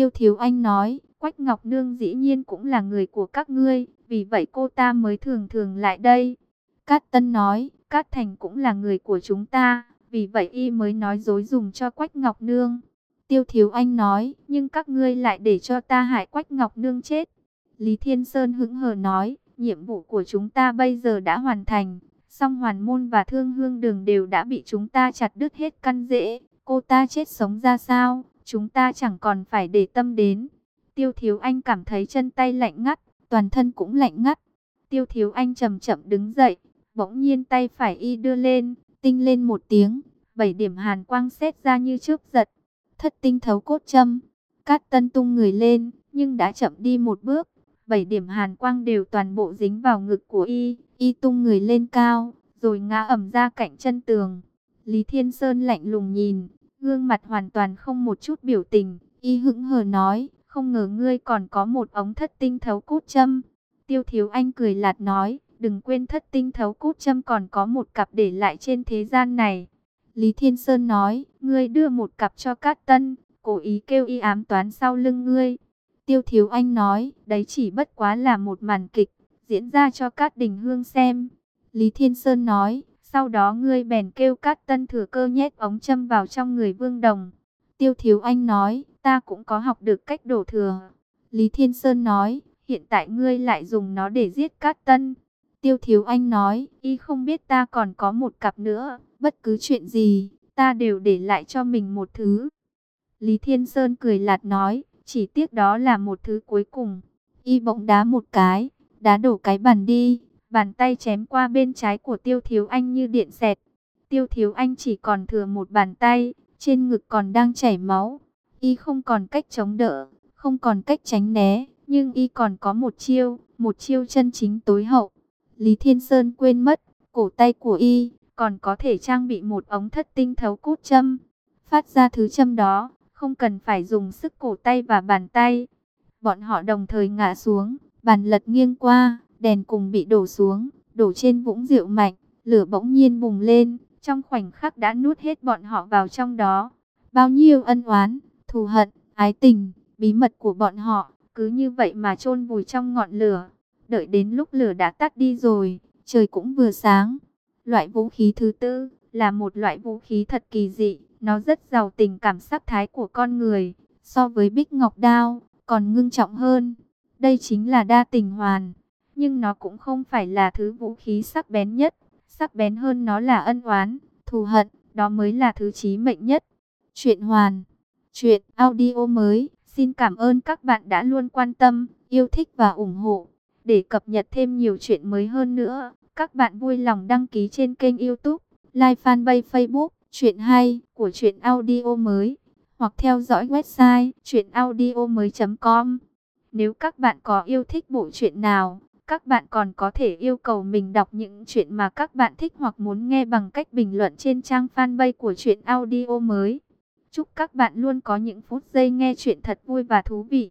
Tiêu Thiếu Anh nói, Quách Ngọc Nương dĩ nhiên cũng là người của các ngươi, vì vậy cô ta mới thường thường lại đây. Cát Tân nói, Cát Thành cũng là người của chúng ta, vì vậy y mới nói dối dùng cho Quách Ngọc Nương. Tiêu Thiếu Anh nói, nhưng các ngươi lại để cho ta hại Quách Ngọc Nương chết. Lý Thiên Sơn hững hờ nói, nhiệm vụ của chúng ta bây giờ đã hoàn thành. Song Hoàn Môn và Thương Hương Đường đều đã bị chúng ta chặt đứt hết căn rễ. Cô ta chết sống ra sao, chúng ta chẳng còn phải để tâm đến. Tiêu Thiếu Anh cảm thấy chân tay lạnh ngắt, toàn thân cũng lạnh ngắt. Tiêu Thiếu Anh chậm chậm đứng dậy, bỗng nhiên tay phải y đưa lên, tinh lên một tiếng, bảy điểm hàn quang xét ra như trước giật. Thất tinh thấu cốt châm, cát tân tung người lên, nhưng đã chậm đi một bước. Bảy điểm hàn quang đều toàn bộ dính vào ngực của y, y tung người lên cao, rồi ngã ẩm ra cạnh chân tường. Lý Thiên Sơn lạnh lùng nhìn, gương mặt hoàn toàn không một chút biểu tình, y hững hờ nói, không ngờ ngươi còn có một ống thất tinh thấu cốt châm. Tiêu Thiếu Anh cười lạt nói, đừng quên thất tinh thấu cốt châm còn có một cặp để lại trên thế gian này. Lý Thiên Sơn nói, ngươi đưa một cặp cho Cát Tân, cố ý kêu y ám toán sau lưng ngươi. Tiêu Thiếu Anh nói, đấy chỉ bất quá là một màn kịch, diễn ra cho Cát Đình Hương xem. Lý Thiên Sơn nói, sau đó ngươi bèn kêu Cát Tân thừa cơ nhét ống châm vào trong người Vương Đồng. Tiêu Thiếu Anh nói, ta cũng có học được cách đổ thừa. Lý Thiên Sơn nói, hiện tại ngươi lại dùng nó để giết Cát Tân. Tiêu Thiếu Anh nói, y không biết ta còn có một cặp nữa, bất cứ chuyện gì, ta đều để lại cho mình một thứ. Lý Thiên Sơn cười lạt nói, chỉ tiếc đó là một thứ cuối cùng. Y bỗng đá một cái, đá đổ cái bàn đi, bàn tay chém qua bên trái của Tiêu Thiếu Anh như điện xẹt. Tiêu Thiếu Anh chỉ còn thừa một bàn tay, trên ngực còn đang chảy máu. Y không còn cách chống đỡ, không còn cách tránh né, nhưng Y còn có một chiêu, một chiêu chân chính tối hậu. Lý Thiên Sơn quên mất, cổ tay của Y còn có thể trang bị một ống thất tinh thấu cốt châm. Phát ra thứ châm đó, không cần phải dùng sức cổ tay và bàn tay. Bọn họ đồng thời ngã xuống, bàn lật nghiêng qua, đèn cùng bị đổ xuống, đổ trên vũng rượu mạnh, lửa bỗng nhiên bùng lên, trong khoảnh khắc đã nuốt hết bọn họ vào trong đó. Bao nhiêu ân oán, thù hận, ái tình, bí mật của bọn họ, cứ như vậy mà chôn vùi trong ngọn lửa. Đợi đến lúc lửa đã tắt đi rồi, trời cũng vừa sáng. Loại vũ khí thứ tư là một loại vũ khí thật kỳ dị, nó rất giàu tình cảm sắc thái của con người, so với bích ngọc đao, còn ngưng trọng hơn. Đây chính là đa tình hoàn, nhưng nó cũng không phải là thứ vũ khí sắc bén nhất. Sắc bén hơn nó là ân oán, thù hận, đó mới là thứ chí mệnh nhất. Chuyện hoàn, chuyện audio mới, xin cảm ơn các bạn đã luôn quan tâm, yêu thích và ủng hộ. Để cập nhật thêm nhiều chuyện mới hơn nữa, các bạn vui lòng đăng ký trên kênh youtube, like fanpage facebook, chuyện hay của chuyện audio mới, hoặc theo dõi website chuyenaudio.com. Nếu các bạn có yêu thích bộ truyện nào, các bạn còn có thể yêu cầu mình đọc những chuyện mà các bạn thích hoặc muốn nghe bằng cách bình luận trên trang fanpage của chuyện audio mới. Chúc các bạn luôn có những phút giây nghe chuyện thật vui và thú vị.